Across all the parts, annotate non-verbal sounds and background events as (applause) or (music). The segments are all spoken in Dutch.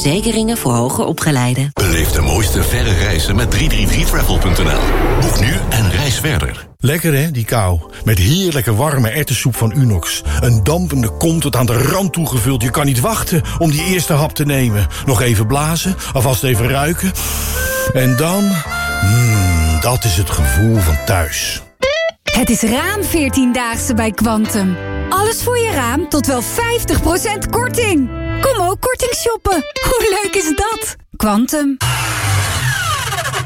Verzekeringen voor hoger opgeleiden. Beleef de mooiste verre reizen met 333travel.nl. Boek nu en reis verder. Lekker hè, die kou. Met heerlijke warme ertessoep van Unox. Een dampende kom tot aan de rand toegevuld. Je kan niet wachten om die eerste hap te nemen. Nog even blazen, alvast even ruiken. En dan... Mmm, dat is het gevoel van thuis. Het is raam 14-daagse bij Quantum. Alles voor je raam tot wel 50% korting. Kom ook korting shoppen. Hoe leuk is dat? Quantum.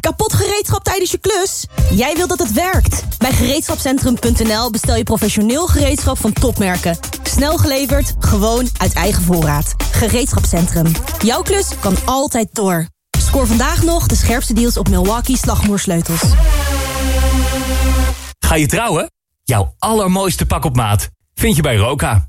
Kapot gereedschap tijdens je klus? Jij wilt dat het werkt. Bij gereedschapcentrum.nl bestel je professioneel gereedschap van topmerken. Snel geleverd, gewoon uit eigen voorraad. Gereedschapcentrum. Jouw klus kan altijd door. Scoor vandaag nog de scherpste deals op Milwaukee slagmoersleutels. Ga je trouwen? Jouw allermooiste pak op maat vind je bij Roka.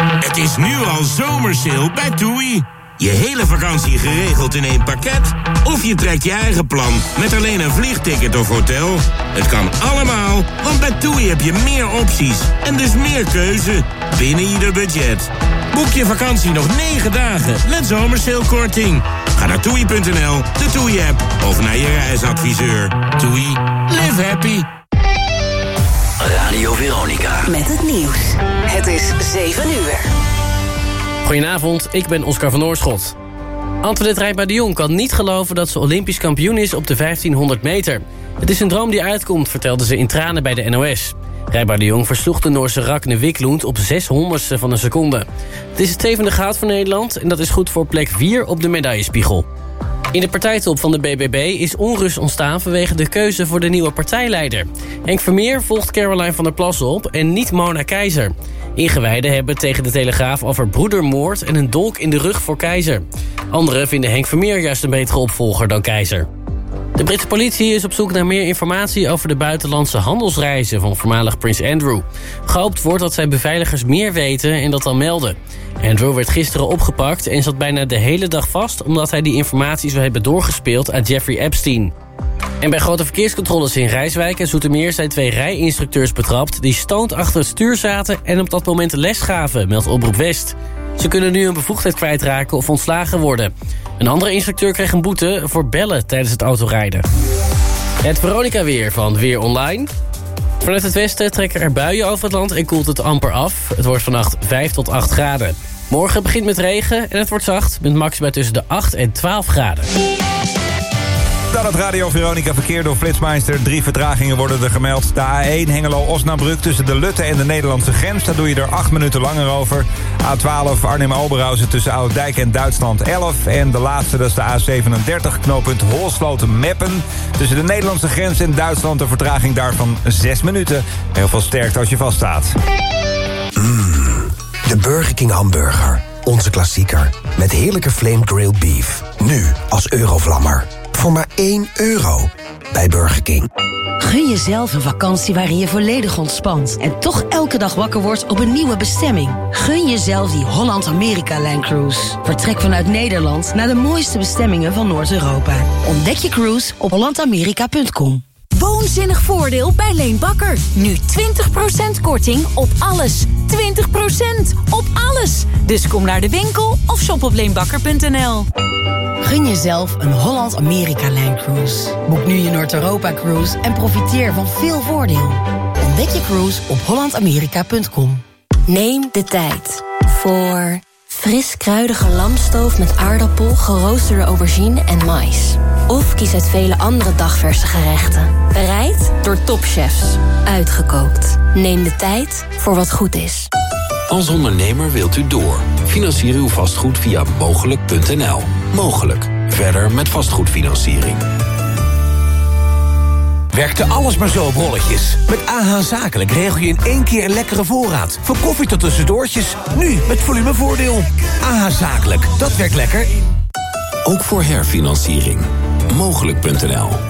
Het is nu al zomersale bij TUI. Je hele vakantie geregeld in één pakket? Of je trekt je eigen plan met alleen een vliegticket of hotel? Het kan allemaal, want bij TUI heb je meer opties en dus meer keuze binnen ieder budget. Boek je vakantie nog 9 dagen met zomersalekorting. Ga naar toei.nl, de TUI-app of naar je reisadviseur. TUI, live happy. Met het nieuws. Het is 7 uur. Goedenavond, ik ben Oscar van Oorschot. Antoinette Rijpa de Jong kan niet geloven dat ze olympisch kampioen is op de 1500 meter. Het is een droom die uitkomt, vertelde ze in tranen bij de NOS. Rijpa de Jong versloeg de Noorse Rakne Wiklund op 600ste van een seconde. Het is het zevende goud voor Nederland en dat is goed voor plek 4 op de medaillespiegel. In de partijtop van de BBB is onrust ontstaan vanwege de keuze voor de nieuwe partijleider. Henk Vermeer volgt Caroline van der Plas op en niet Mona Keizer. Ingewijden hebben tegen de Telegraaf over broedermoord en een dolk in de rug voor Keizer. Anderen vinden Henk Vermeer juist een betere opvolger dan Keizer. De Britse politie is op zoek naar meer informatie over de buitenlandse handelsreizen van voormalig prins Andrew. Gehoopt wordt dat zijn beveiligers meer weten en dat dan melden. Andrew werd gisteren opgepakt en zat bijna de hele dag vast... omdat hij die informatie zou hebben doorgespeeld aan Jeffrey Epstein. En bij grote verkeerscontroles in Rijswijk en Zoetermeer... zijn twee rijinstructeurs betrapt die stoond achter het stuur zaten... en op dat moment les gaven, meldt Oproep West. Ze kunnen nu een bevoegdheid kwijtraken of ontslagen worden. Een andere instructeur kreeg een boete voor bellen tijdens het autorijden. Het Veronica-weer van Weer Online... Vanuit het westen trekken er buien over het land en koelt het amper af. Het wordt vannacht 5 tot 8 graden. Morgen begint met regen en het wordt zacht... met maximaal tussen de 8 en 12 graden. Dan het Radio Veronica verkeer door Flitsmeister. Drie vertragingen worden er gemeld. De A1 Hengelo-Osnabrück tussen de Lutte en de Nederlandse grens. Daar doe je er 8 minuten langer over. A12 Arnhem-Oberhausen tussen Oudijk en Duitsland 11. En de laatste, dat is de A37 knooppunt Holsloten-Meppen. Tussen de Nederlandse grens en Duitsland een vertraging daarvan 6 minuten. Heel veel sterkte als je vaststaat. Mmm, de Burger King hamburger. Onze klassieker. Met heerlijke flame grilled beef. Nu als eurovlammer voor maar 1 euro bij Burger King. Gun jezelf een vakantie waarin je volledig ontspant... en toch elke dag wakker wordt op een nieuwe bestemming. Gun jezelf die Holland-Amerika-Line Cruise. Vertrek vanuit Nederland naar de mooiste bestemmingen van Noord-Europa. Ontdek je cruise op hollandamerika.com. Woonzinnig voordeel bij Leen Bakker. Nu 20% korting op alles. 20% op alles. Dus kom naar de winkel of shop op leenbakker.nl. Gun jezelf een Holland-Amerika-lijn cruise. Boek nu je Noord-Europa-cruise en profiteer van veel voordeel. Ontdek je cruise op hollandamerika.com. Neem de tijd voor fris kruidige lamstoof met aardappel, geroosterde aubergine en mais. Of kies uit vele andere dagverse gerechten. Bereid door topchefs. Uitgekookt. Neem de tijd voor wat goed is. Als ondernemer wilt u door. Financier uw vastgoed via mogelijk.nl. Mogelijk. Verder met vastgoedfinanciering. Werkte alles maar zo op rolletjes. Met AH Zakelijk regel je in één keer een lekkere voorraad. Van koffie tot tussendoortjes. Nu met volumevoordeel. AH Zakelijk, dat werkt lekker. Ook voor herfinanciering. Mogelijk.nl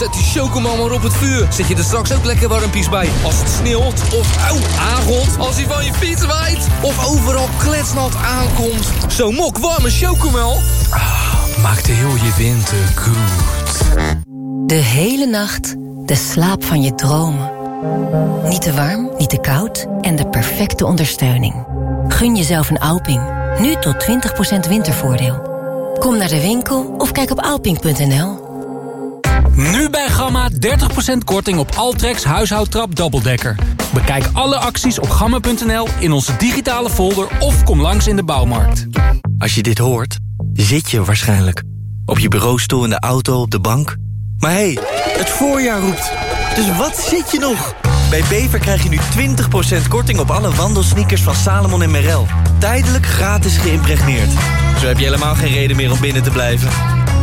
Oh, zet die chocomel maar op het vuur. Zet je er straks ook lekker warmpies bij. Als het sneeuwt of auw, aangot. Als hij van je fiets waait. Of overal kletsnat aankomt. Zo'n mok warme chocomel. Ah, maakt heel je winter goed. De hele nacht de slaap van je dromen. Niet te warm, niet te koud en de perfecte ondersteuning. Gun jezelf een Alping. Nu tot 20% wintervoordeel. Kom naar de winkel of kijk op alping.nl. Nu bij Gamma 30% korting op Altrex huishoudtrap dubbeldekker. Bekijk alle acties op gamma.nl in onze digitale folder of kom langs in de bouwmarkt. Als je dit hoort, zit je waarschijnlijk. Op je bureaustoel, in de auto, op de bank. Maar hé, hey, het voorjaar roept. Dus wat zit je nog? Bij Bever krijg je nu 20% korting op alle wandelsneakers van Salomon en Merrell. Tijdelijk gratis geïmpregneerd. Zo heb je helemaal geen reden meer om binnen te blijven.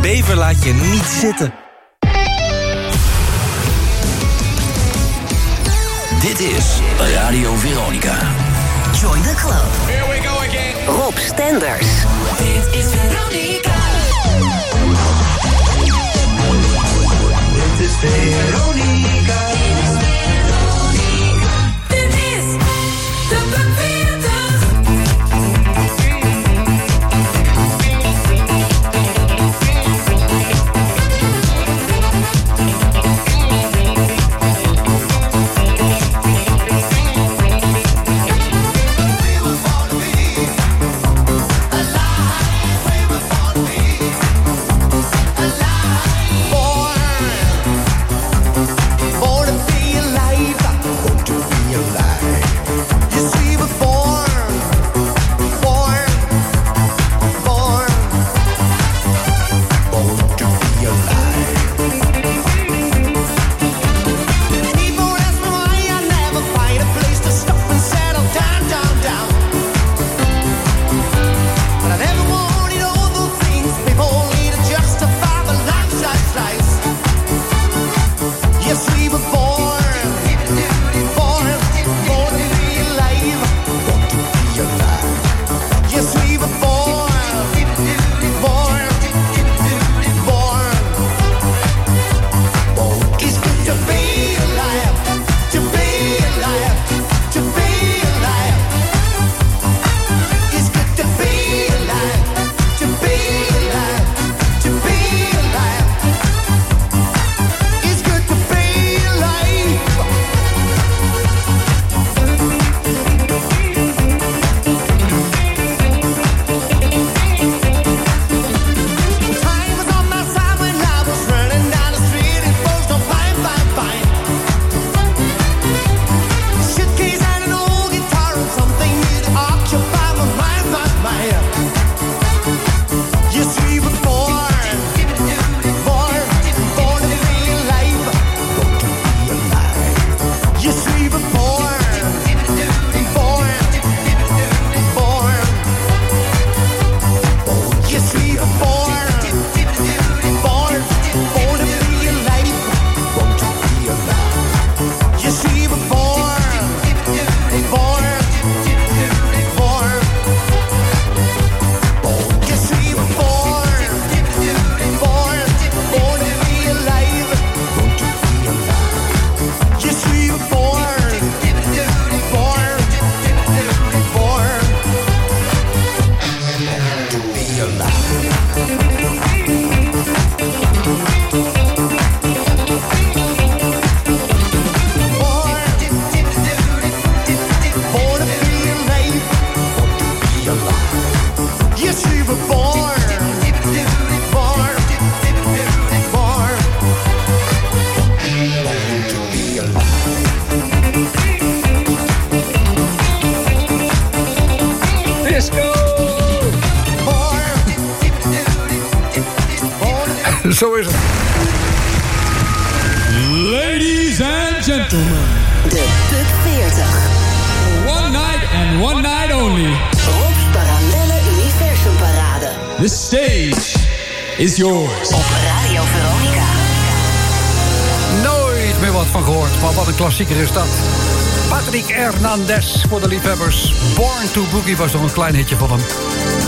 Bever laat je niet zitten. Dit is Radio Veronica. Join the club. Here we go again. Rob Stenders. Dit is Veronica. Dit is Veronica. Yours. Op Radio Veronica. Nooit meer wat van gehoord, maar wat een klassieker is dat. Patrick Hernandez voor de liefhebbers. Born to Boogie was nog een klein hitje van hem.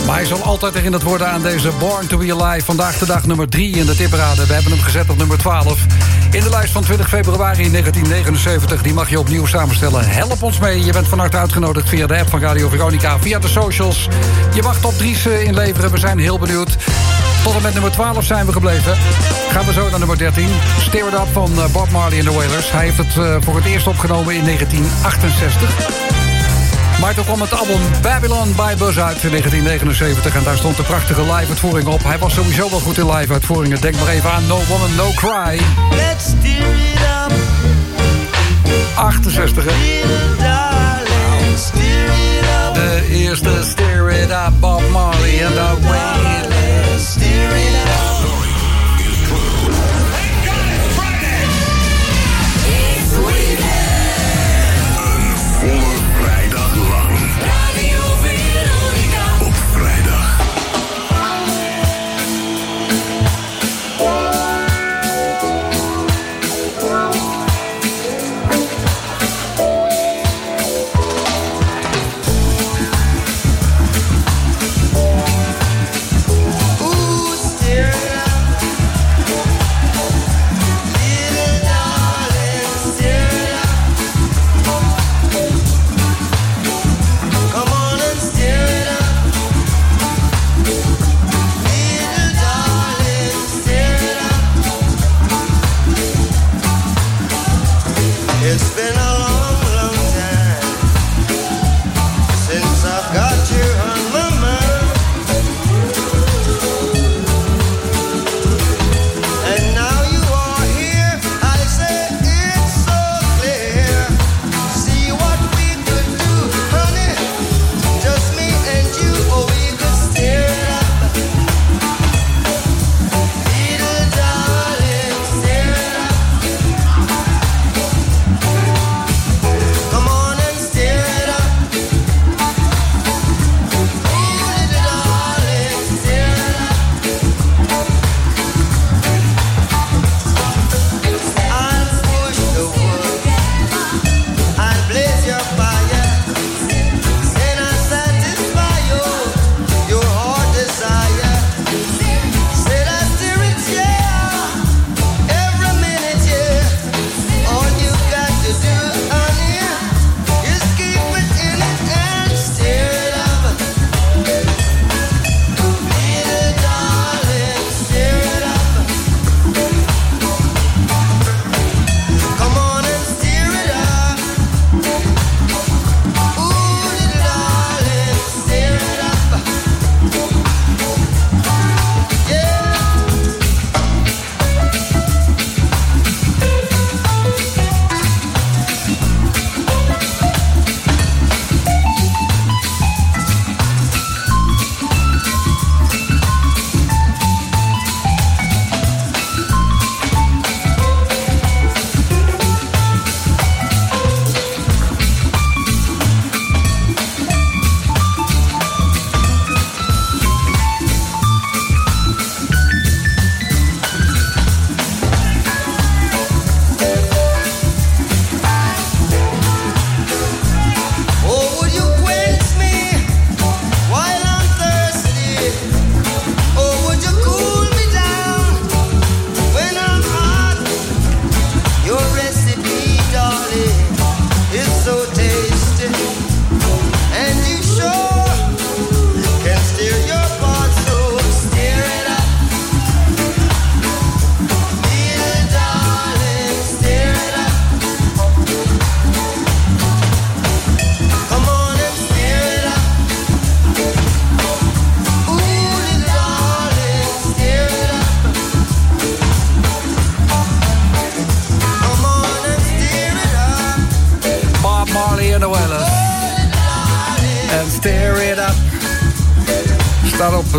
Maar hij zal altijd herinnerd worden aan deze Born to Be Alive. Vandaag de dag nummer 3 in de tipparade. We hebben hem gezet op nummer 12. In de lijst van 20 februari 1979. Die mag je opnieuw samenstellen. Help ons mee. Je bent van harte uitgenodigd via de app van Radio Veronica. Via de socials. Je mag top 3's inleveren. We zijn heel benieuwd. Tot en met nummer 12 zijn we gebleven. Gaan we zo naar nummer 13. Steer It Up van eh, Bob Marley en de Wailers. Hij heeft het eh, voor het eerst opgenomen in 1968. Maar toen kwam het album Babylon by Buzz uit in 1979... en daar stond de prachtige live-uitvoering op. Hij was sowieso wel goed in live-uitvoeringen. Denk maar even aan No Woman, No Cry. Let's steer it up. 68, hè? De eerste Steer It Up, Bob Marley en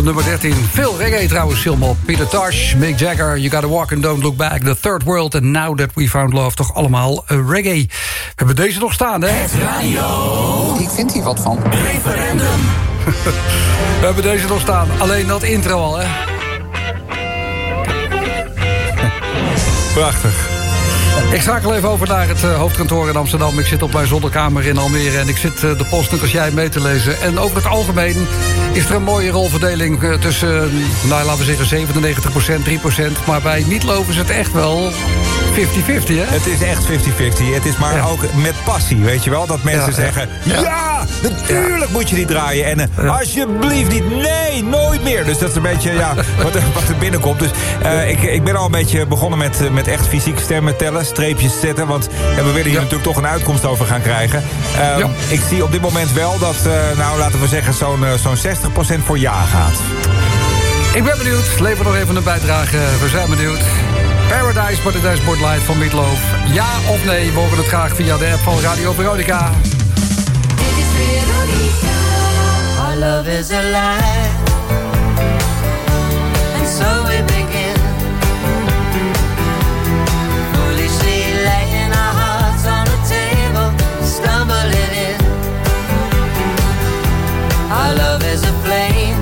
op nummer 13. Veel reggae trouwens, Silmo. Peter Tosh, Mick Jagger, You Gotta Walk and Don't Look Back... The Third World and Now That We Found Love. Toch allemaal eh, reggae. We hebben deze nog staan, hè? Radio. Ik vind hier wat van. Referendum. (laughs) We hebben deze nog staan. Alleen dat intro al, hè? Prachtig. Ik schakel even over naar het eh, hoofdkantoor in Amsterdam. Ik zit op mijn zolderkamer in Almere en ik zit eh, de post net als jij mee te lezen. En over het algemeen is er een mooie rolverdeling eh, tussen, nou, laten we zeggen 97%, 3%. Maar bij Meatloaf is het echt wel 50-50, hè? Het is echt 50-50. Het is maar ook met passie, weet je wel? Dat mensen Ja, zeggen, ja, Ja. natuurlijk moet je die draaien. En eh, alsjeblieft niet, nee, nooit meer. Dus dat is een beetje ja, (laughs) wat, er, wat er binnenkomt. Dus eh, ik, ik ben al een beetje begonnen met, eh, met echt fysiek stemmen tellen, streepjes zetten. Want we willen hier natuurlijk toch een uitkomst over gaan krijgen. Eh, Ik zie op dit moment wel dat, nou laten we zeggen, zo'n zo'n 60% voor ja gaat. Ik ben benieuwd. Lever nog even een bijdrage. We zijn benieuwd. Paradise by the Dashboard Light van Meatloaf. Ja of nee? We horen het graag via de app van Radio Veronica. Our love is a lie. And so we begin. Foolishly laying our hearts on the table, stumbling in. Our love is a flame.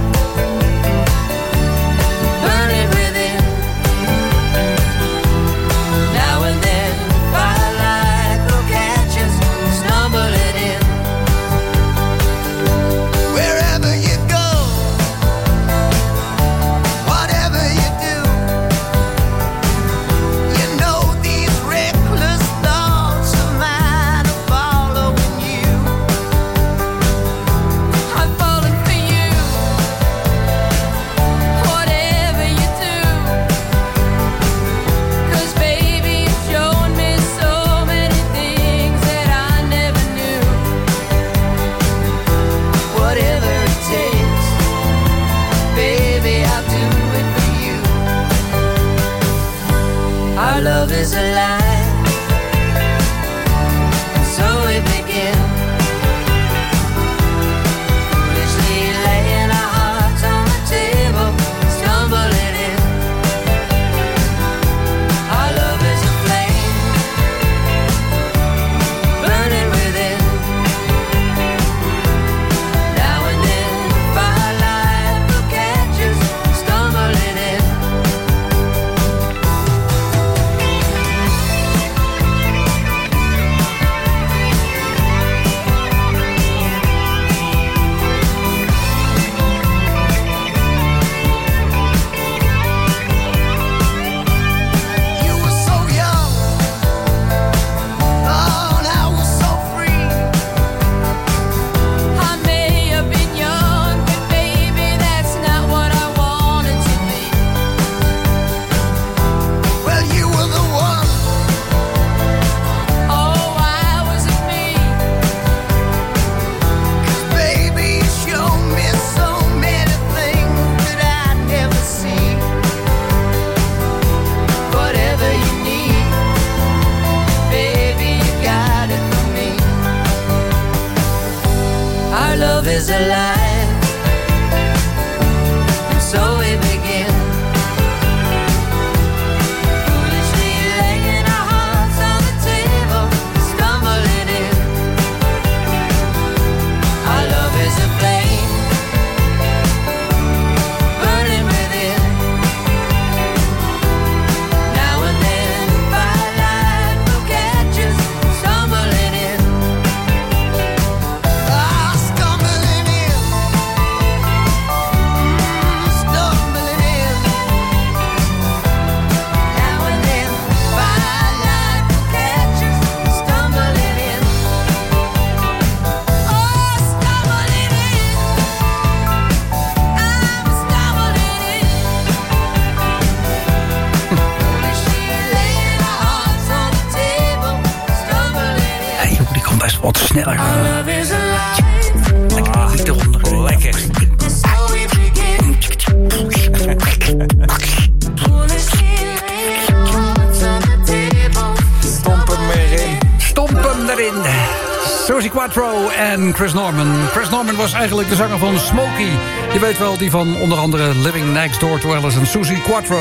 Chris Norman. Chris Norman was eigenlijk de zanger van Smokey. Je weet wel, die van onder andere Living Next Door to Alice en Susie Quattro.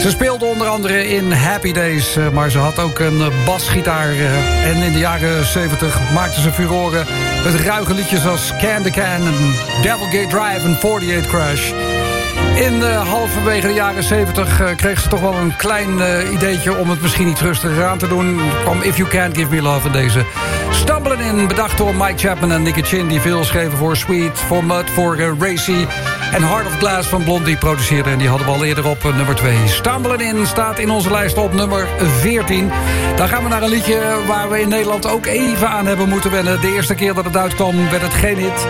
Ze speelde onder andere in Happy Days, eh, maar ze had ook een eh, basgitaar. eh, En in de jaren 70 maakte ze furoren met ruige liedjes als Can the Can en Devil Gate Drive en 48 Crash. In uh, halverwege de jaren 70 uh, kreeg ze toch wel een klein ideetje... om het misschien iets rustiger aan te doen. Er kwam If You Can't Give Me Love in deze. Stumbling in, bedacht door Mike Chapman en Nicky Chin... die veel schreven voor Sweet, voor Mud, voor uh, Racy... en Heart of Glass van Blondie produceerde... en die hadden we al eerder op nummer 2. Stumbling in staat in onze lijst op nummer 14. Dan gaan we naar een liedje waar we in Nederland ook even aan hebben moeten wennen. De eerste keer dat het uitkwam werd het geen hit...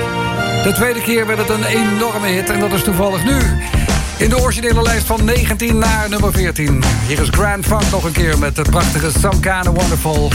De tweede keer werd het een enorme hit en dat is toevallig nu. In de originele lijst van 19 naar nummer 14. Hier is Grand Funk nog een keer met het prachtige Some of Wonderful.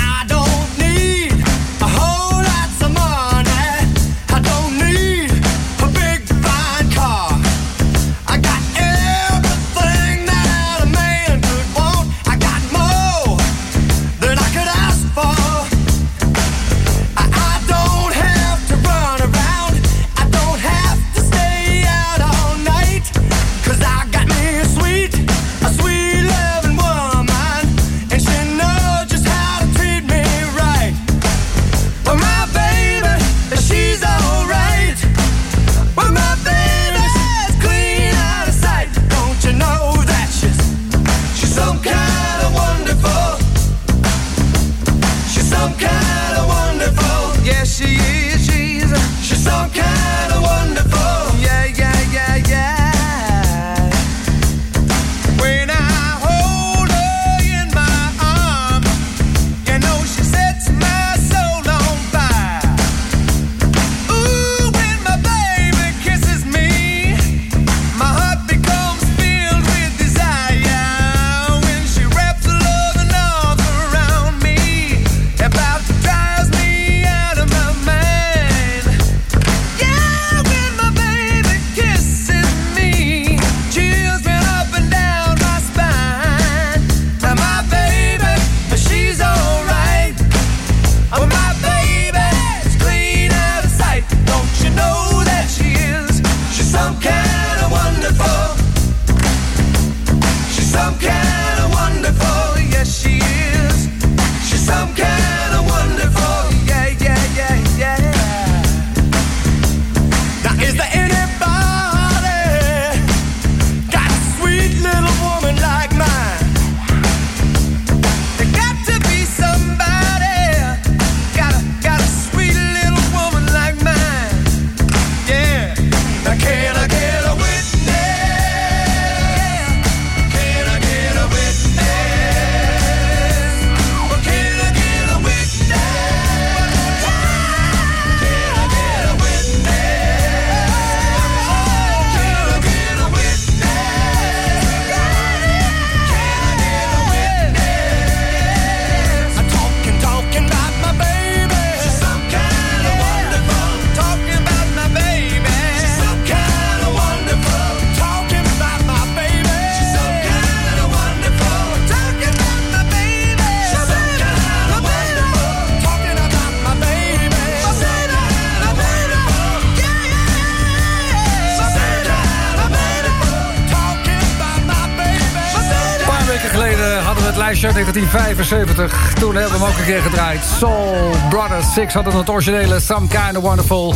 1975. Toen hebben we hem ook een keer gedraaid. Soul Brothers Six hadden het originele Some Kind of Wonderful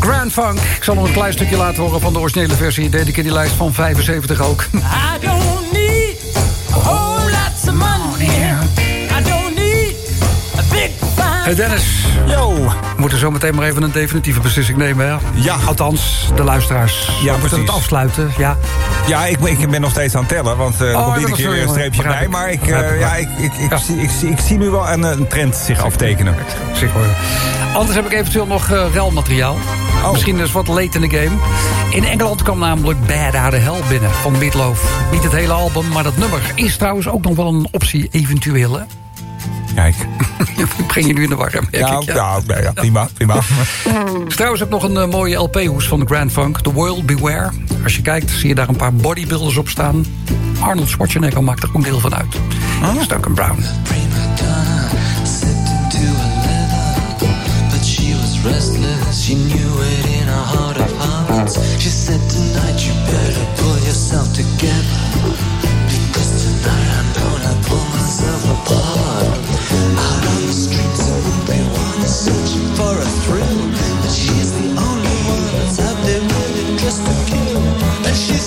Grand Funk. Ik zal nog een klein stukje laten horen van de originele versie. Deed ik in die lijst van 75 ook. Hey Dennis. Yo. We moeten zo meteen maar even een definitieve beslissing nemen. Hè? Ja. Althans, de luisteraars. Ja, we moeten het afsluiten. Ja. Ja, ik, ik ben nog steeds aan het tellen, want eh er Oh, komt iedere keer weer een streepje bij. ik. Maar ik, eh, ik, ja, ik, ik, ik, zie, ik, zie, ik zie nu wel een, een trend zich aftekenen. Zeg hoor. Anders heb ik eventueel nog uh, relmateriaal. Oh. Misschien is wat late in de game. In Engeland kwam namelijk Bad Out of Hell binnen van Meatloaf. Niet het hele album, maar dat nummer is trouwens ook nog wel een optie eventueel. Hè? Kijk. (laughs) ik breng je nu in de war. merk Ja, ik, ja, ja, ja, prima, prima. Is (laughs) trouwens ook nog een eh, mooie LP-hoes van de Grand Funk. The World Beware. Als je kijkt, zie je daar een paar bodybuilders op staan. Arnold Schwarzenegger maakt er ook deel van uit. Brown. But restless. She knew it in her heart of hearts. She said, Tonight you better pull yourself together. Because tonight I'm gonna pull myself apart.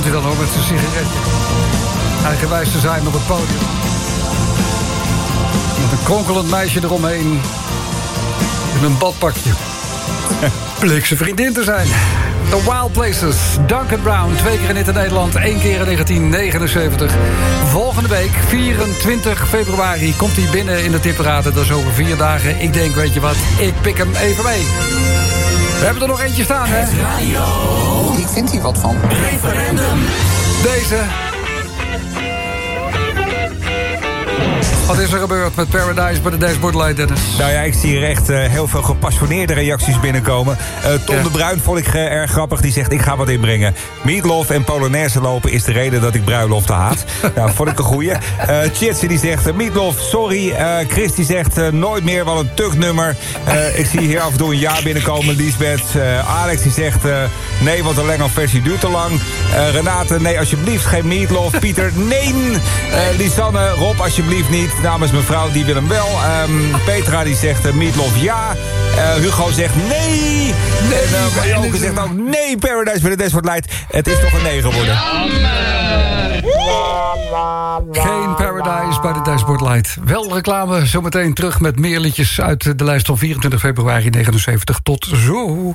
stond hij dan hoor met zijn sigaretje. Eigenwijs te zijn op het podium. Met een kronkelend meisje eromheen. In een badpakje. (laughs) Bleek zijn vriendin te zijn. The Wild Places, Duncan Brown. Twee keer in het Nederland, één keer in 1979. Volgende week, 24 februari, komt hij binnen in de tipperaden. Dat is over vier dagen. Ik denk, weet je wat, ik pik hem even mee. We hebben er nog eentje staan, hè? Ik vind hier wat van. Referendum. Deze. Wat is er gebeurd met Paradise bij de Dashboard Light, Dennis? Nou ja, ik zie hier echt eh, heel veel gepassioneerde reacties binnenkomen. Eh, Tom de Bruin vond ik eh, erg grappig. Die zegt, ik ga wat inbrengen. Meatloaf en Polonaise lopen is de reden dat ik bruiloften haat. (laughs) nou, vond ik een goeie. Eh Chitsi die zegt, Meatloaf, sorry. Chris die zegt, nooit meer, wat een tuknummer. Ik zie hier af en toe een jaar binnenkomen. Lisbeth, Alex die zegt, nee, want de Lengo versie duurt te lang. Renate, nee, alsjeblieft, geen Meatloaf. Pieter, nee. Lisanne, Rob, alsjeblieft niet. Namens mevrouw, die wil hem wel. Ehm, Petra, die zegt uh, Meatloaf ja. Eh, Hugo zegt nee. en uh, Joke zegt ook nee, Paradise bij de Dashboard Light. Het is toch een nee geworden. Geen Paradise bij de Dashboard Light. Wel reclame, zometeen terug met meer liedjes uit de lijst van 24 februari 79. Tot zo.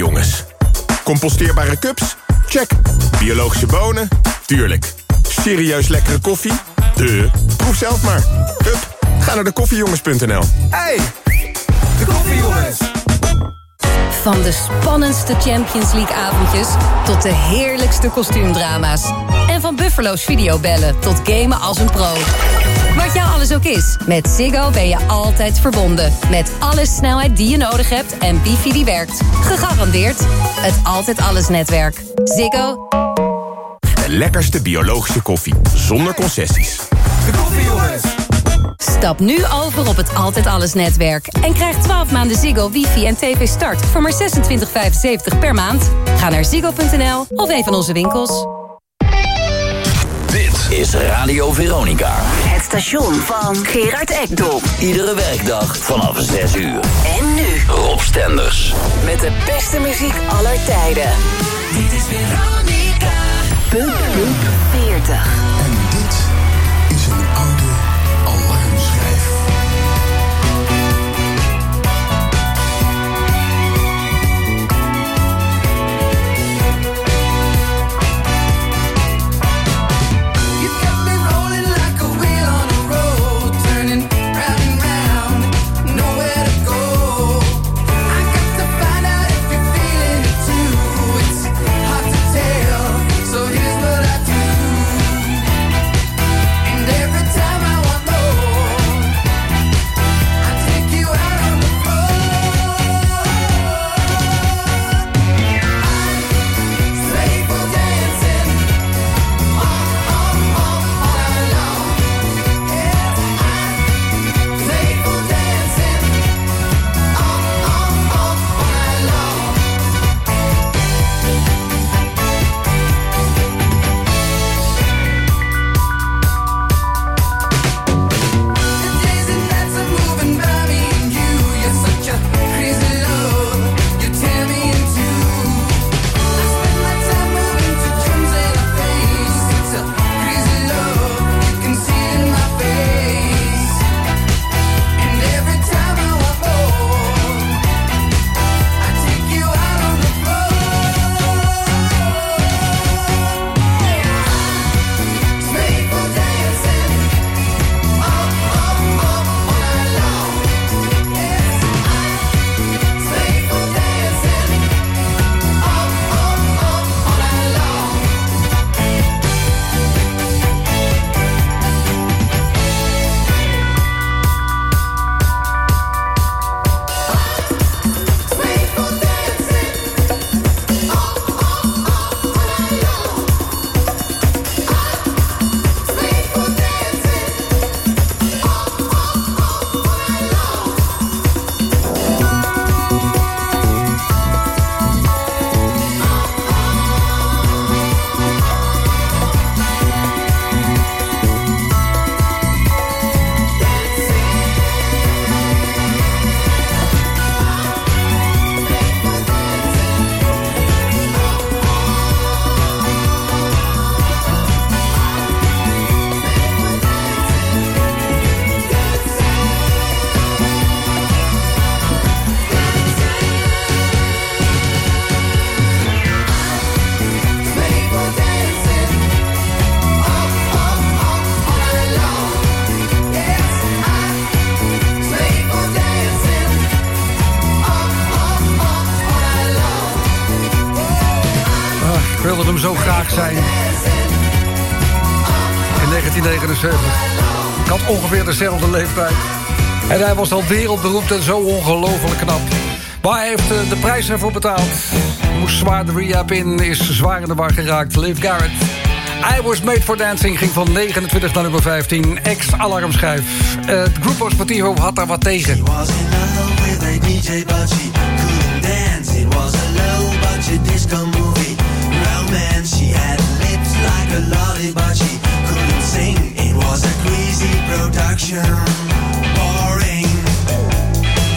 Koffiejongens. Composteerbare cups? Check. Biologische bonen? Tuurlijk. Serieus lekkere koffie? De. Proef zelf maar. Hup, ga naar de koffiejongens.nl. Hey, de koffiejongens. Van de spannendste Champions League avondjes tot de heerlijkste kostuumdrama's. Van Buffalo's videobellen tot gamen als een pro. Wat jou alles ook is, met Ziggo ben je altijd verbonden. Met alle snelheid die je nodig hebt en wifi die werkt. Gegarandeerd het Altijd Alles netwerk. Ziggo. De lekkerste biologische koffie, zonder concessies. De koffiejongens. Stap nu over op het Altijd Alles netwerk. En krijg 12 maanden Ziggo, wifi en tv start voor maar 26,75 per maand. Ga naar ziggo.nl of een van onze winkels. Dit is Radio Veronica. Het station van Gerard Ekdom. Iedere werkdag vanaf 6 uur. En nu Rob Stenders. met de beste muziek aller tijden. Dit is Veronica. Pump 40. ongeveer dezelfde leeftijd. En hij was al wereldberoemd en zo ongelooflijk knap. Maar hij heeft eh, de prijs ervoor betaald. Moest zwaar de rehab in, is zwaar in de war geraakt. Liv Garrett. I Was Made For Dancing ging van 29 naar nummer 15. Ex-alarmschijf. Eh, het uh, Grupo Sportivo had daar wat tegen. She was in love with a DJ, but she couldn't dance. It was a low budget disco movie. Romance, she had lips like a lolly, but she couldn't sing. was a queasy production, boring.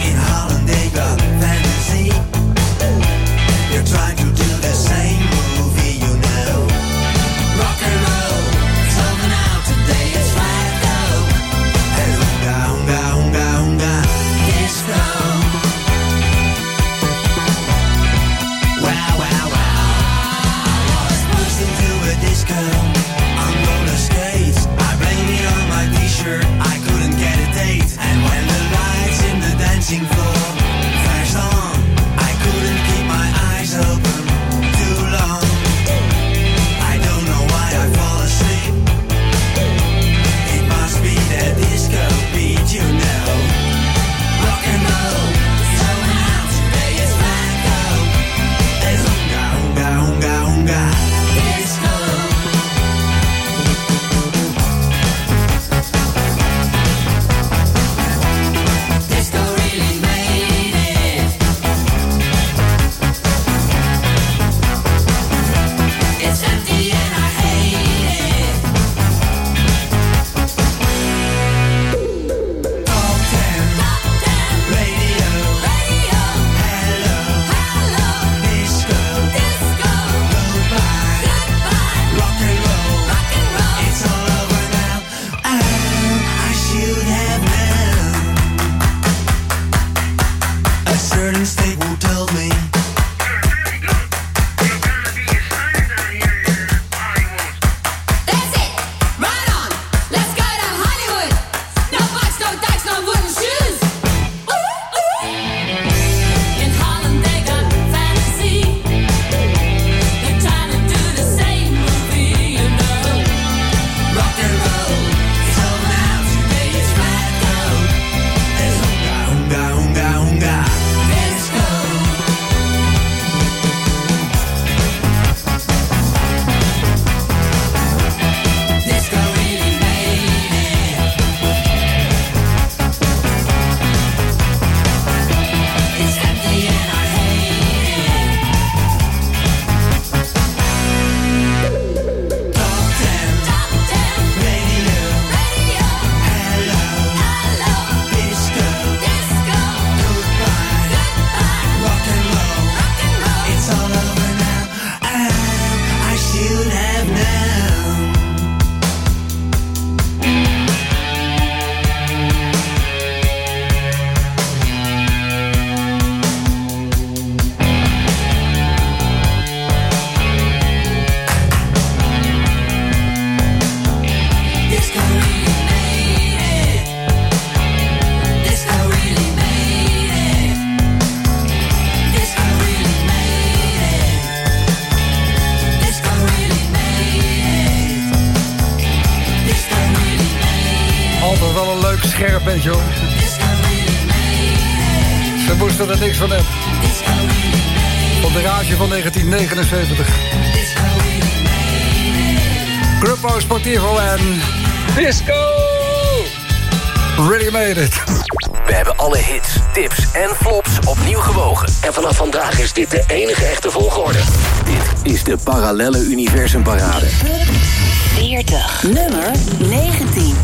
In Holland they got fantasy. 1979. Gruppo Sportivo en... Disco! Really made it. We hebben alle hits, tips en flops opnieuw gewogen. En vanaf vandaag is dit de enige echte volgorde. Dit is de Parallelle Universumparade. 40. Nummer 19.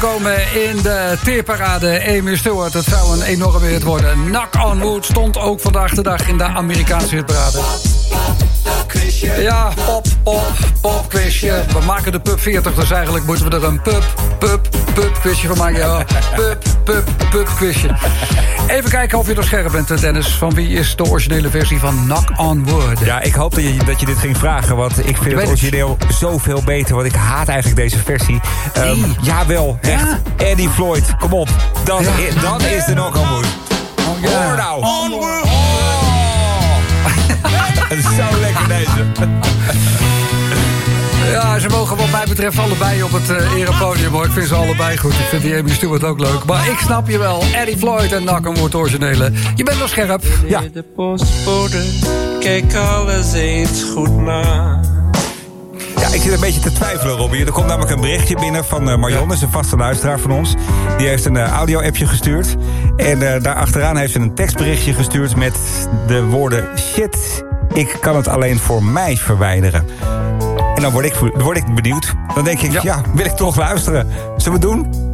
Binnengekomen in de teerparade Amy Stewart. Het zou een enorme hit worden. Knock on Wood stond ook vandaag de dag in de Amerikaanse hitparade. Ja, pop, pop, pop quizje. We maken de pub 40, dus eigenlijk moeten we er een pub, pub, pub quizje van maken. Ja, pub, pub, pub quizje. Even kijken of je er scherp bent, Dennis. Van wie is de originele versie van Knock on Wood? Ja, ik hoop dat je, dat je dit ging vragen, want ik vind het het. origineel zoveel beter. Want ik haat eigenlijk deze versie. Ehm, jawel, echt. Eddie Floyd, kom op. Dat, i- dat is de knock on wood. Hoor nou. (laughs) is zo lekker deze. (laughs) Ja, ze mogen wat mij betreft allebei op het eh erepodium hoor. Ik vind ze allebei goed. Ik vind die Amy Stewart ook leuk. Maar ik snap je wel. Eddie Floyd en Wood originele. Je bent wel scherp. Ja. De postbode, kijk alles eens goed na. Ja, ik zit een beetje te twijfelen, Robbie. Er komt namelijk een berichtje binnen van eh, Marion, dat is een vaste luisteraar van ons. Die heeft een eh, audio-appje gestuurd. En eh daar achteraan heeft ze een tekstberichtje gestuurd met de woorden... Shit, ik kan het alleen voor mij verwijderen. En dan word ik, word ik benieuwd. Dan denk ik, ja, wil ik toch luisteren? Zullen we het doen?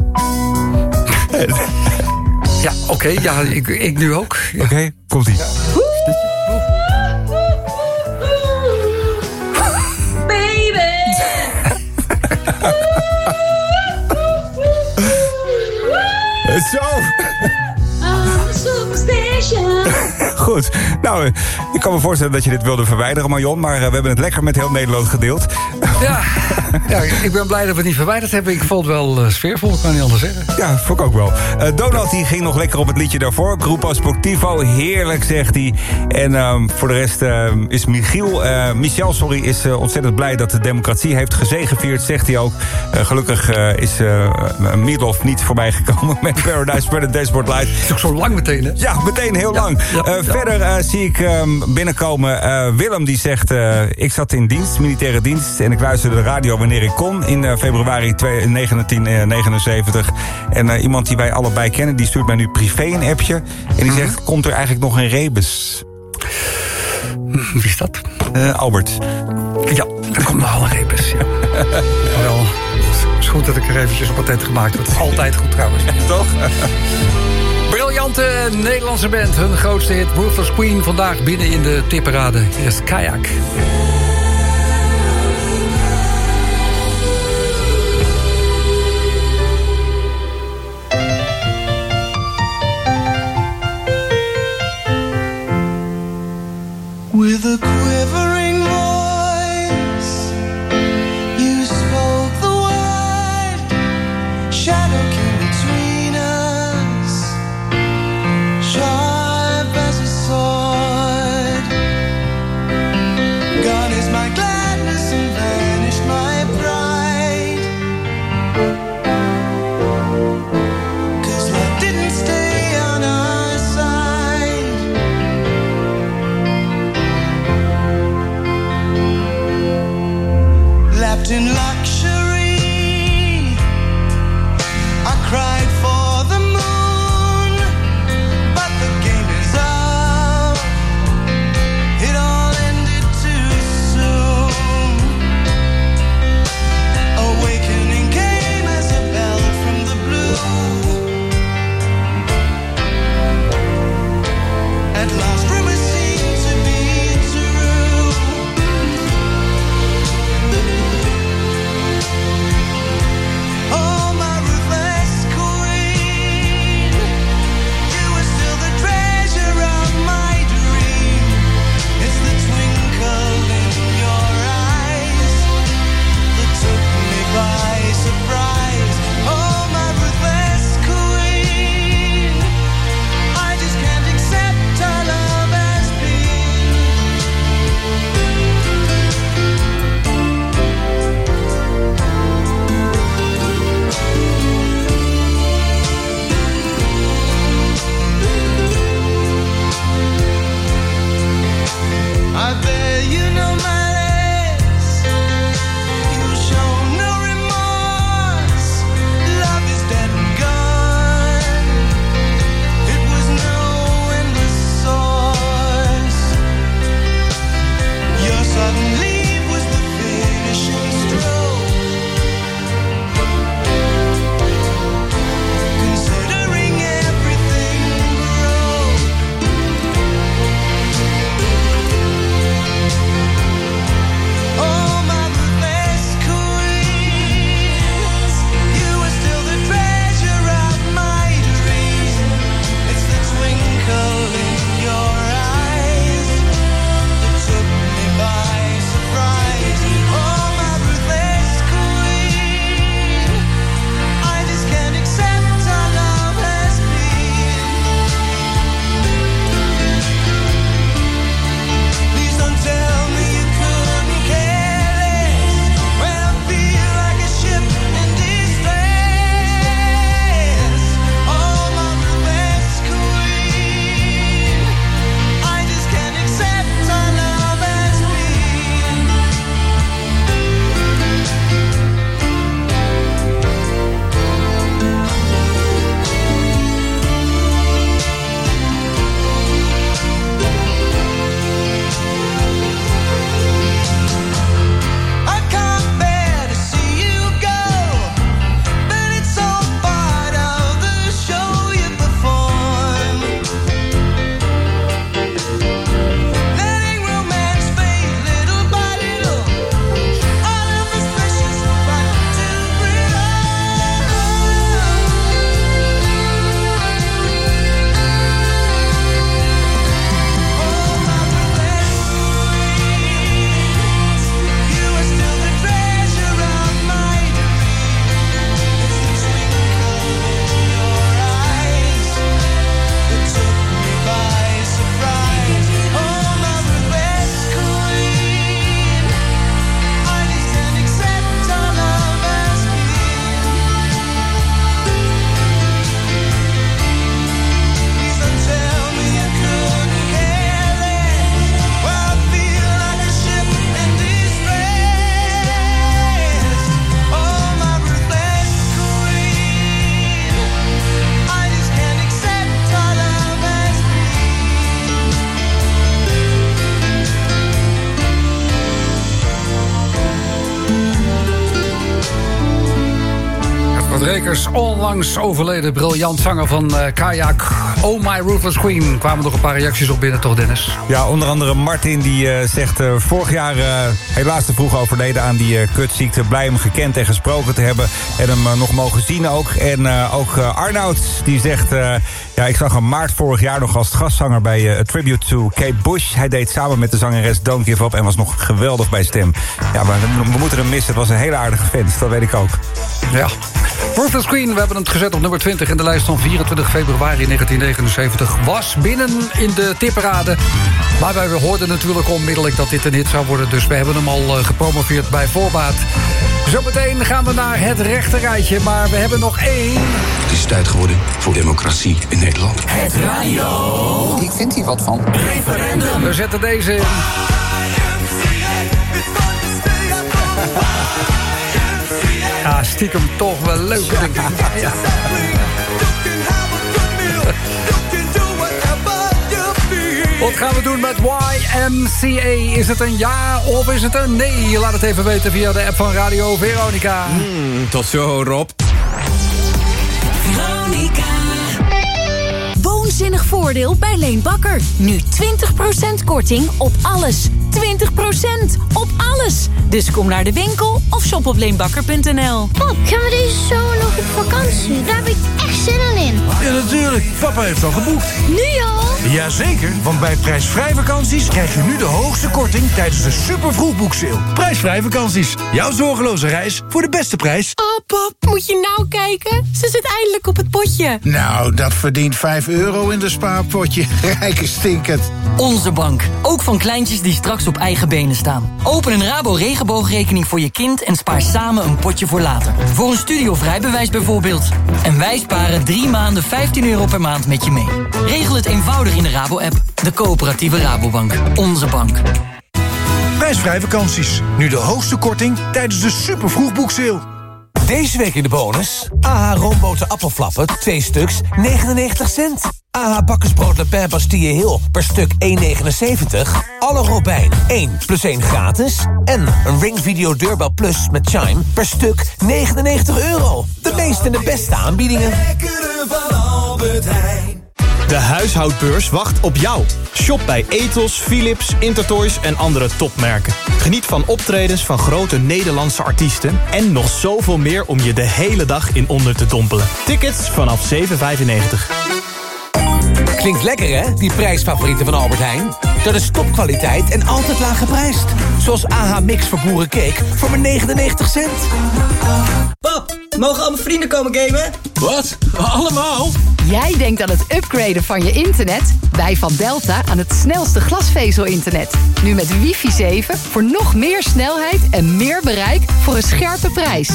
Ja, oké. ja, ik, ik nu ook. Oké, komt-ie. (laughs) Zo. Goed. Nou, ik kan me voorstellen dat je dit wilde verwijderen, Marion. Maar eh, we hebben het lekker met heel Nederland gedeeld. Ja, (laughs) ja, ik ben blij dat we het niet verwijderd hebben. Ik vond het wel eh, sfeervol, ik kan niet anders zeggen. Ja, vond ik ook wel. Eh, Donald die ging nog lekker op het liedje daarvoor. Grupo Sportivo, heerlijk zegt hij. En ehm, voor de rest ehm, is Michiel, eh, Michel sorry, is eh, ontzettend blij dat de democratie heeft gezegevierd, zegt hij ook. Eh, gelukkig eh, is uh, Meatloaf niet voorbij gekomen (laughs) met Paradise by the Dashboard Light. is ook zo lang meteen, hè? Ja, meteen heel lang. Eh, Verder eh, zie ik ehm, binnenkomen eh, Willem die zegt... eh, ik zat in dienst, militaire dienst... en ik luisterde de radio wanneer ik kon in eh, februari 2 1979. En eh, iemand die wij allebei kennen, die stuurt mij nu privé een appje... en die zegt, komt er eigenlijk nog een rebus? Wie is dat? Eh, Albert. Ja, er komt nog een rebus, ja. (laughs) wel, het is goed dat ik er eventjes op patent gemaakt heb. Altijd goed trouwens. (laughs) Toch? Briljante Nederlandse band. Hun grootste hit, Ruthless Queen. Vandaag binnen in de tipperade. Is Kayak. With a onlangs overleden briljant zanger van eh, Kayak. Oh My Ruthless Queen. Kwamen nog een paar reacties op binnen, toch Dennis? Ja, onder andere Martin die eh, zegt... eh, vorig jaar helaas te vroeg overleden aan die kutziekte. Blij hem gekend en gesproken te hebben. En hem nog mogen zien ook. En ook Arnoud die zegt... ja, ik zag hem maart vorig jaar nog als gastzanger... bij A Tribute to Kate Bush. Hij deed samen met de zangeres Don't Give Up... en was nog geweldig bij stem. Ja, maar we, we moeten hem missen. Het was een hele aardige vent. Dat weet ik ook. Ja. Ruthless Queen, we hebben het gezet op nummer 20 in de lijst van 24 februari 1979. Was binnen in de tipperade. Maar wij hoorden natuurlijk onmiddellijk dat dit een hit zou worden. Dus we hebben hem al eh, gepromoveerd bij voorbaat. Zometeen gaan we naar het rechte rijtje. Maar we hebben nog één. Het is tijd geworden voor democratie in Nederland. Het radio. Ik vind hier wat van. Referendum. We zetten deze in. Ja, stiekem toch wel leuk, denk ik. Ja. Wat gaan we doen met YMCA? Is het een ja of is het een nee? Laat het even weten via de app van Radio Veronica. tot zo, Rob. Woonzinnig voordeel bij Leen Bakker. Nu 20% korting op alles. 20% op alles. Dus kom naar de winkel of shop op leenbakker.nl. Pap, gaan we deze zomer nog op vakantie? Daar heb ik echt zin in. Ja, natuurlijk. Papa heeft al geboekt. Nu al? Jazeker, want bij prijsvrij vakanties krijg je nu de hoogste korting tijdens de super vroegboekseil. Prijsvrij vakanties. Jouw zorgeloze reis voor de beste prijs. Oh, pap, moet je nou kijken? Ze zit eindelijk op het potje. Nou, dat verdient 5 euro in de spaarpotje. (laughs) Rijke stinkend. Onze bank. Ook van kleintjes die straks op eigen benen staan. Open een Rabo regenboogrekening voor je kind en spaar samen een potje voor later. Voor een studie of rijbewijs bijvoorbeeld. En wij sparen drie maanden 15 euro per maand met je mee. Regel het eenvoudig in de Rabo-app. De coöperatieve Rabobank. Onze bank. Prijsvrij vakanties. Nu de hoogste korting tijdens de super vroegboekseil. Deze week in de bonus. AH roomboten appelflappen, 2 stuks, 99 cent. AH bakkersbrood Le Pen Bastille Hill per stuk 1,79. Alle Robijn 1 plus 1 gratis. En een Ring Video Deurbel Plus met Chime per stuk 99 euro. De meeste en de beste aanbiedingen. van Albert Heijn. De huishoudbeurs wacht op jou. Shop bij Ethos, Philips, Intertoys en andere topmerken. Geniet van optredens van grote Nederlandse artiesten... en nog zoveel meer om je de hele dag in onder te dompelen. Tickets vanaf 7,95. Klinkt lekker hè, die prijsfavorieten van Albert Heijn? Dat is topkwaliteit en altijd laag geprijsd. Zoals AH Mix voor boerencake voor maar 99 cent. Pap, mogen al mijn vrienden komen gamen? Wat? Allemaal? Jij denkt aan het upgraden van je internet? Wij van Delta aan het snelste glasvezel-internet. Nu met wifi 7 voor nog meer snelheid en meer bereik voor een scherpe prijs.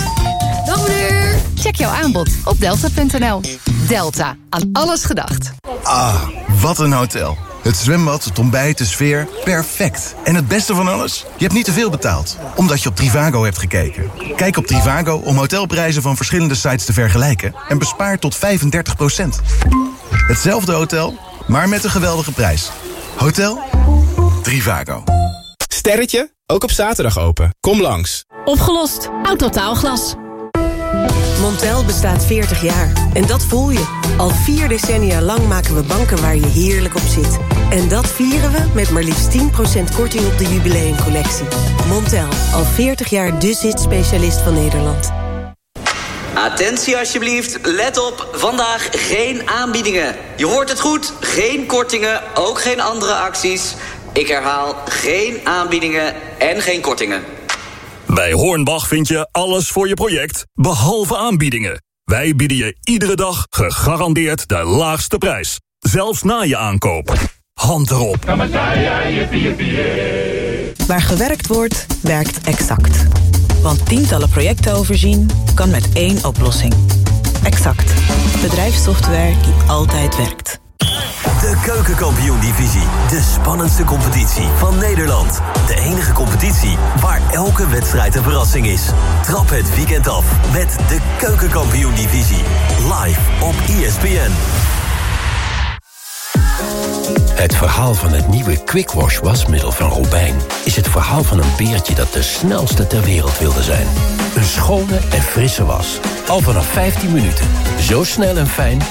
Dag meneer! Check jouw aanbod op delta.nl. Delta, aan alles gedacht. Ah, wat een hotel. Het zwembad, het ontbijt, de sfeer, perfect. En het beste van alles? Je hebt niet te veel betaald, omdat je op Trivago hebt gekeken. Kijk op Trivago om hotelprijzen van verschillende sites te vergelijken... en bespaar tot 35% Hetzelfde hotel, maar met een geweldige prijs. Hotel Trivago. Sterretje, ook op zaterdag open. Kom langs. Opgelost. Autotaalglas. Montel bestaat 40 jaar. En dat voel je. Al vier decennia lang maken we banken waar je heerlijk op zit. En dat vieren we met maar liefst 10% korting op de jubileumcollectie. Montel, al 40 jaar de zit-specialist van Nederland. Attentie alsjeblieft, let op, vandaag geen aanbiedingen. Je hoort het goed, geen kortingen, ook geen andere acties. Ik herhaal, geen aanbiedingen en geen kortingen. Bij Hornbach vind je alles voor je project, behalve aanbiedingen. Wij bieden je iedere dag gegarandeerd de laagste prijs. Zelfs na je aankoop. Hand erop. Waar gewerkt wordt, werkt Exact. Want tientallen projecten overzien kan met één oplossing. Exact. Bedrijfssoftware die altijd werkt. De Keukenkampioen-divisie. De spannendste competitie van Nederland. De enige competitie waar elke wedstrijd een verrassing is. Trap het weekend af met de Keukenkampioen-divisie. Live op ESPN. Het verhaal van het nieuwe Quick Wash wasmiddel van Robijn... is het verhaal van een beertje dat de snelste ter wereld wilde zijn. Een schone en frisse was. Al vanaf 15 minuten. Zo snel en fijn.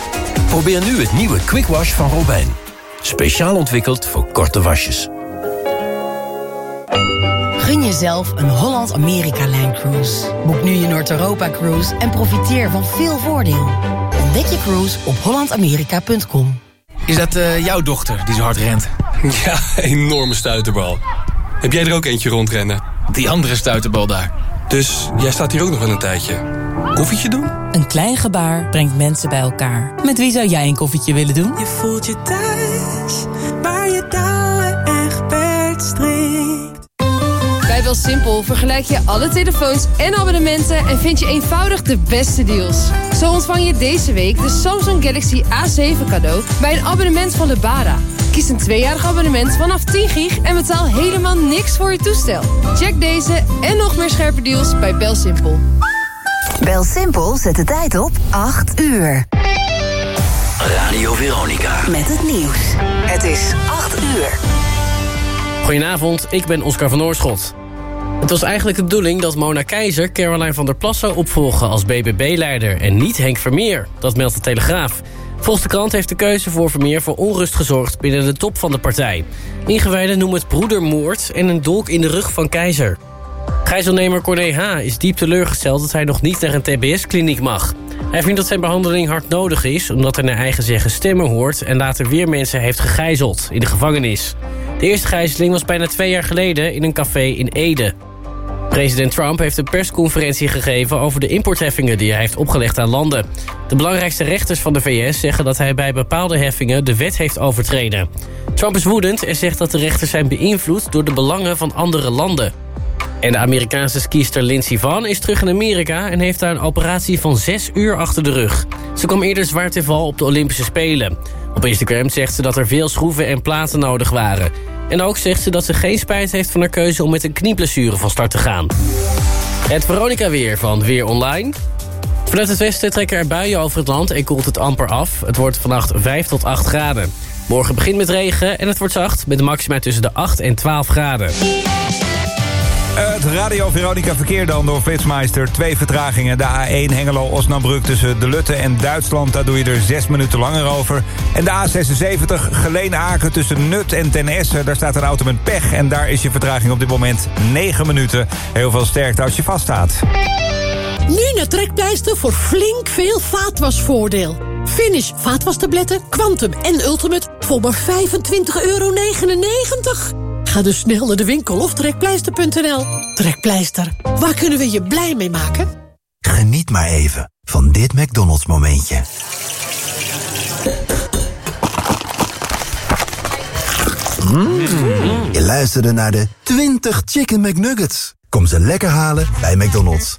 Probeer nu het nieuwe Quick Wash van Robijn. Speciaal ontwikkeld voor korte wasjes. Gun jezelf een Holland-Amerika-lijncruise. Boek nu je Noord-Europa-cruise en profiteer van veel voordeel. Ontdek je cruise op hollandamerika.com. Is dat eh, jouw dochter die zo hard rent? (laughs) Ja, enorme stuiterbal. Heb jij er ook eentje rondrennen? Die andere stuiterbal daar. Dus jij staat hier ook nog wel een tijdje. Koffietje doen? Een klein gebaar brengt mensen bij elkaar. Met wie zou jij een koffietje willen doen? Je voelt je thuis, waar je touwen echt strikt. Bij BelSimpel vergelijk je alle telefoons en abonnementen... en vind je eenvoudig de beste deals. Zo ontvang je deze week de Samsung Galaxy A7 cadeau... bij een abonnement van Lebara. Kies een tweejarig abonnement vanaf 10 gig... en betaal helemaal niks voor je toestel. Check deze en nog meer scherpe deals bij BelSimpel. BelSimpel zet de tijd op 8 uur. Radio Veronica. Met het nieuws. Het is 8 uur. Goedenavond, ik ben Oscar van Oorschot. Het was eigenlijk de bedoeling dat Mona Keizer Caroline van der Plas zou opvolgen als BBB-leider... en niet Henk Vermeer, dat meldt de Telegraaf. Volgens de krant heeft de keuze voor Vermeer voor onrust gezorgd... binnen de top van de partij. Ingewijden noemen het broedermoord en een dolk in de rug van Keizer. Gijzelnemer Corné H. is diep teleurgesteld dat hij nog niet naar een tbs-kliniek mag. Hij vindt dat zijn behandeling hard nodig is... omdat hij naar eigen zeggen stemmen hoort... en later weer mensen heeft gegijzeld in de gevangenis. De eerste gijzeling was bijna twee jaar geleden in een café in Ede. President Trump heeft een persconferentie gegeven over de importheffingen die hij heeft opgelegd aan landen. De belangrijkste rechters van de VS zeggen dat hij bij bepaalde heffingen de wet heeft overtreden. Trump is woedend en zegt dat de rechters zijn beïnvloed door de belangen van andere landen. En de Amerikaanse skiester Lindsey Vonn is terug in Amerika... en heeft daar een operatie van zes uur achter de rug. Ze kwam eerder zwaar te val op de Olympische Spelen. Op Instagram zegt ze dat er veel schroeven en platen nodig waren. En ook zegt ze dat ze geen spijt heeft van haar keuze... om met een knieblessure van start te gaan. Het Veronica-weer van Weer Online... Vanuit het westen trekken er buien over het land en koelt het amper af. Het wordt vannacht 5 tot 8 graden. Morgen begint met regen en het wordt zacht... met de maxima tussen de 8 en 12 graden. Het Radio Veronica verkeer dan door Flitsmeister. Twee vertragingen. De A1 Hengelo-Osnabrück tussen De Lutte en Duitsland. Daar doe je er zes minuten langer over. En de A76 Geleen-Aken tussen Nut en Ten. Daar staat een auto met pech. En daar is je vertraging op dit moment 9 minuten. Heel veel sterkte als je vaststaat. Nu naar Trekpleister voor flink veel vaatwasvoordeel. Finish vaatwastabletten, Quantum en Ultimate voor maar 25,99 euro. Ga dus snel naar de winkel of trekpleister.nl. Trekpleister, waar kunnen we je blij mee maken? Geniet maar even van dit McDonald's momentje. Mm. Je luisterde naar de 20 Chicken McNuggets. Kom ze lekker halen bij McDonald's.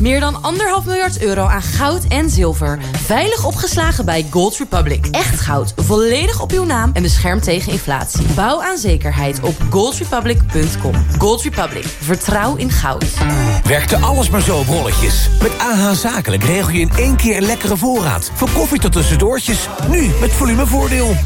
Meer dan anderhalf miljard euro aan goud en zilver. Veilig opgeslagen bij Gold Republic. Echt goud, volledig op uw naam en beschermd tegen inflatie. Bouw aan zekerheid op goldrepublic.com. Gold Republic, vertrouw in goud. Werkte alles maar zo op rolletjes. Met AH Zakelijk regel je in één keer een lekkere voorraad. Voor koffie tot tussendoortjes. Nu met volumevoordeel.